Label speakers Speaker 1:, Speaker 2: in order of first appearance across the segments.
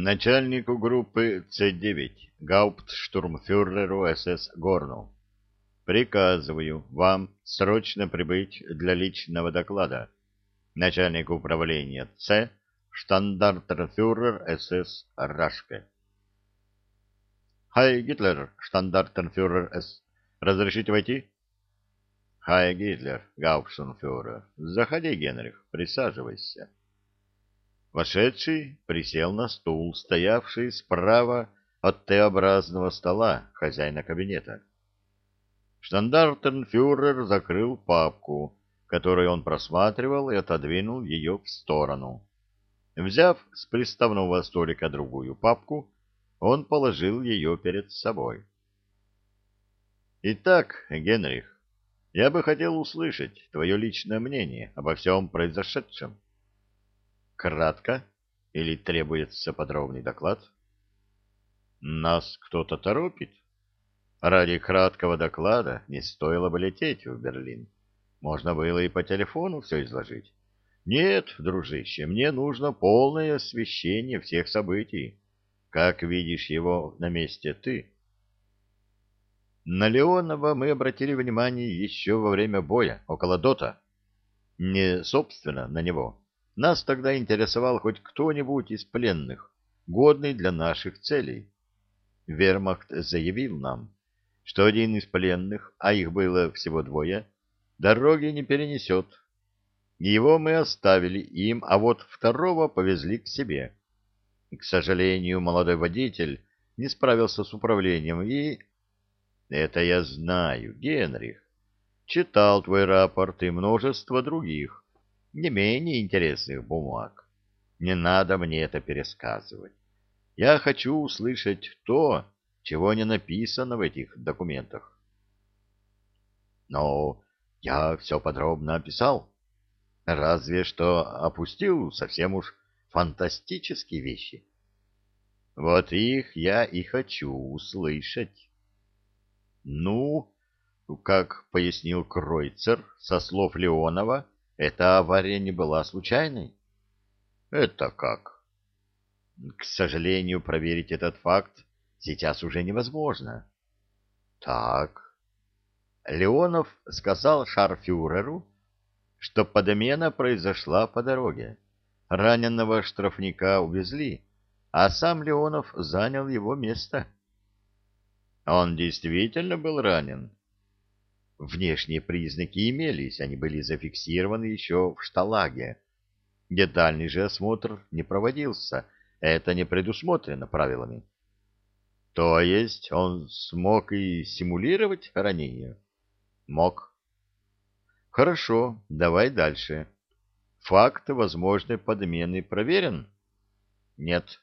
Speaker 1: Начальнику группы С-9, гауптштурмфюреру СС Горну. Приказываю вам срочно прибыть для личного доклада. Начальник управления С, штандартенфюрер СС Рашке. Хай Гитлер, штандартенфюрер С. Разрешите войти? Хай Гитлер, гауптштурмфюрер. Заходи, Генрих, присаживайся. Вошедший присел на стул, стоявший справа от Т-образного стола хозяина кабинета. Штандартенфюрер закрыл папку, которую он просматривал, и отодвинул ее в сторону. Взяв с приставного столика другую папку, он положил ее перед собой. «Итак, Генрих, я бы хотел услышать твое личное мнение обо всем произошедшем». Кратко или требуется подробный доклад? Нас кто-то торопит? Ради краткого доклада не стоило бы лететь в Берлин. Можно было и по телефону все изложить. Нет, дружище, мне нужно полное освещение всех событий. Как видишь его на месте ты? На Леонова мы обратили внимание еще во время боя, около Дота. Не собственно на него, нас тогда интересовал хоть кто-нибудь из пленных, годный для наших целей. Вермахт заявил нам, что один из пленных, а их было всего двое, дороги не перенесет. Его мы оставили им, а вот второго повезли к себе. К сожалению, молодой водитель не справился с управлением и... Это я знаю, Генрих. Читал твой рапорт и множество других не менее интересных бумаг. Не надо мне это пересказывать. Я хочу услышать то, чего не написано в этих документах. Но я все подробно описал. Разве что опустил совсем уж фантастические вещи. Вот их я и хочу услышать. Ну, как пояснил Кройцер со слов Леонова, эта авария не была случайной? Это как? К сожалению, проверить этот факт сейчас уже невозможно. Так. Леонов сказал шарфюреру, что подмена произошла по дороге. Раненого штрафника увезли, а сам Леонов занял его место. Он действительно был ранен. Внешние признаки имелись, они были зафиксированы еще в шталаге. Детальный же осмотр не проводился, это не предусмотрено правилами. То есть он смог и симулировать ранение? Мог. Хорошо, давай дальше. Факт возможной подмены проверен? Нет.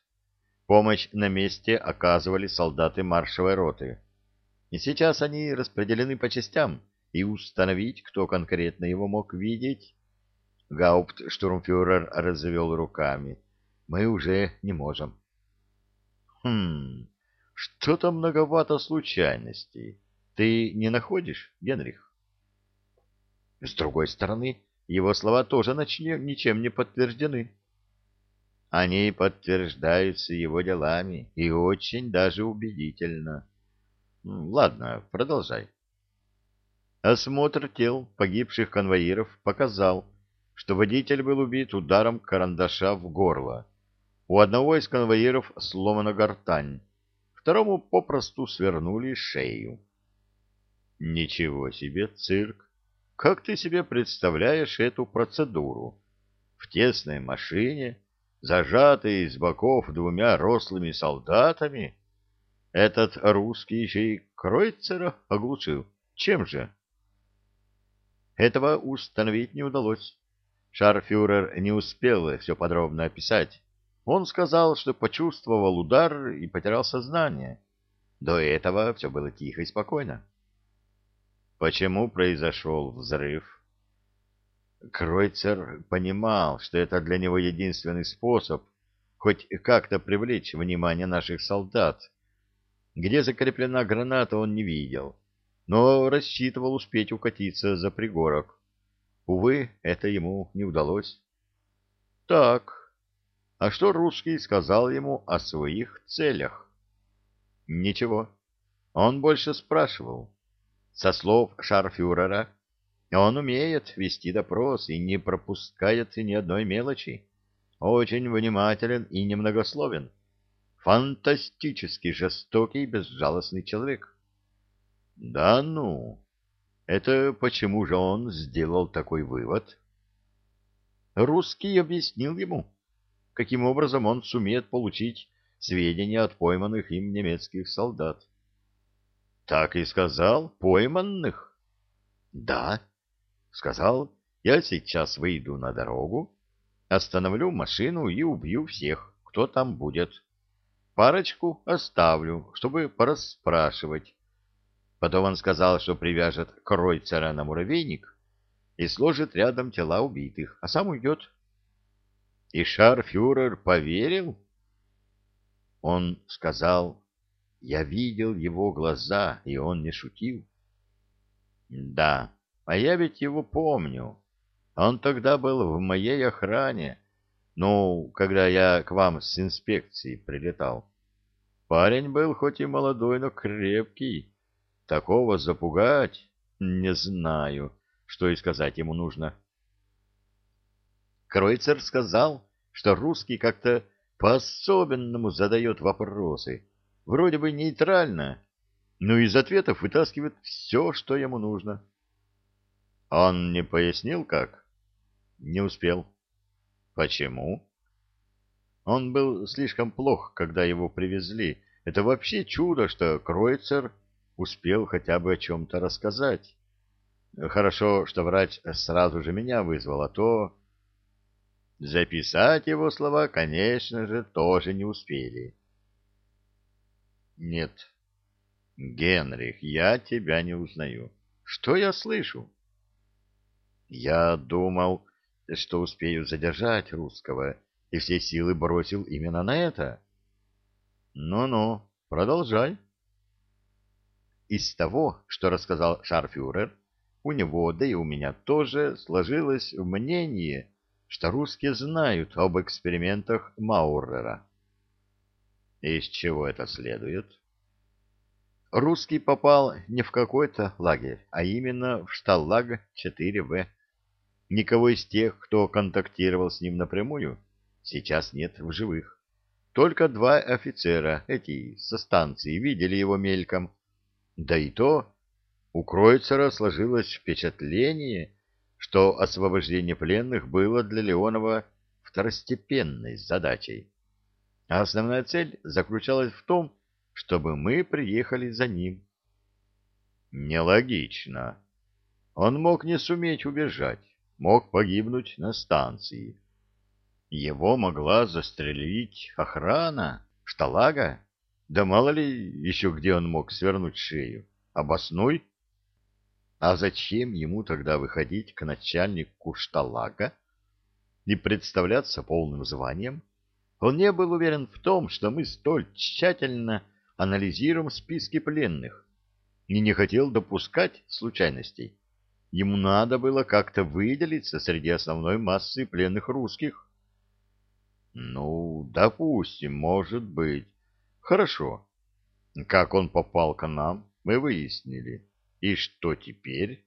Speaker 1: Помощь на месте оказывали солдаты маршевой роты. И сейчас они распределены по частям, и установить, кто конкретно его мог видеть. Гауптштурмфюрер развел руками. Мы уже не можем. Хм, что-то многовато случайностей. Ты не находишь, Генрих? С другой стороны, его слова тоже ничем не подтверждены. Они подтверждаются его делами, и очень даже убедительно. Ладно, продолжай. Осмотр тел погибших конвоиров показал, что водитель был убит ударом карандаша в горло. У одного из конвоиров сломана гортань, второму попросту свернули шею. Ничего себе цирк! Как ты себе представляешь эту процедуру? В тесной машине, зажатой с боков двумя рослыми солдатами, этот русский еще и Кройцера оглушил. Чем же? Этого установить не удалось. Шарфюрер не успел все подробно описать. Он сказал, что почувствовал удар и потерял сознание. До этого все было тихо и спокойно. Почему произошел взрыв? Кройцер понимал, что это для него единственный способ хоть как-то привлечь внимание наших солдат где закреплена граната, он не видел, но рассчитывал успеть укатиться за пригорок. Увы, это ему не удалось. Так, А что русский сказал ему о своих целях? Ничего. Он больше спрашивал. Со слов шарфюрера, он умеет вести допрос и не пропускает ни одной мелочи. Очень внимателен и немногословен. Фантастически жестокий и безжалостный человек. Да ну! Это почему же он сделал такой вывод? Русский объяснил ему, каким образом он сумеет получить сведения от пойманных им немецких солдат. Так и сказал, пойманных? Да, сказал, я сейчас выйду на дорогу, остановлю машину и убью всех, кто там будет. Парочку оставлю, чтобы порасспрашивать. Потом он сказал, что привяжет Кройцера на муравейник и сложит рядом тела убитых, а сам уйдет. И шарфюрер поверил? Он сказал, я видел его глаза, и он не шутил. Да, а я ведь его помню. Он тогда был в моей охране, ну, когда я к вам с инспекцией прилетал. Парень был хоть и молодой, но крепкий. Такого запугать не знаю, что и сказать ему нужно. Кройцер сказал, что русский как-то по-особенному задает вопросы, вроде бы нейтрально, но из ответов вытаскивает все, что ему нужно. Он не пояснил, как? Не успел. Почему? Он был слишком плох, когда его привезли. Это вообще чудо, что Кройцер успел хотя бы о чем-то рассказать. Хорошо, что врач сразу же меня вызвал, а то... Записать его слова, конечно же, тоже не успели. Нет, Генрих, я тебя не узнаю. Что я слышу? Я думал, что успею задержать русского, и все силы бросил именно на это. Ну-ну, продолжай. Из того, что рассказал шарфюрер, у него, да и у меня тоже сложилось мнение, что русские знают об экспериментах Маурера. Из чего это следует? Русский попал не в какой-то лагерь, а именно в шталлаг 4В. Никого из тех, кто контактировал с ним напрямую, сейчас нет в живых. Только два офицера, эти со станции, видели его мельком, да и то у Кройцера сложилось впечатление, что освобождение пленных было для Леонова второстепенной задачей. А основная цель заключалась в том, чтобы мы приехали за ним. Нелогично. Он мог не суметь убежать, мог погибнуть на станции. Его могла застрелить охрана, шталага. Да мало ли еще где он мог свернуть шею? Обоснуй. А зачем ему тогда выходить к начальнику шталага и представляться полным званием? Он не был уверен в том, что мы столь тщательно анализируем списки пленных, и не хотел допускать случайностей. Ему надо было как-то выделиться среди основной массы пленных русских. Ну, допустим, может быть. Хорошо. Как он попал к нам, мы выяснили. И что теперь?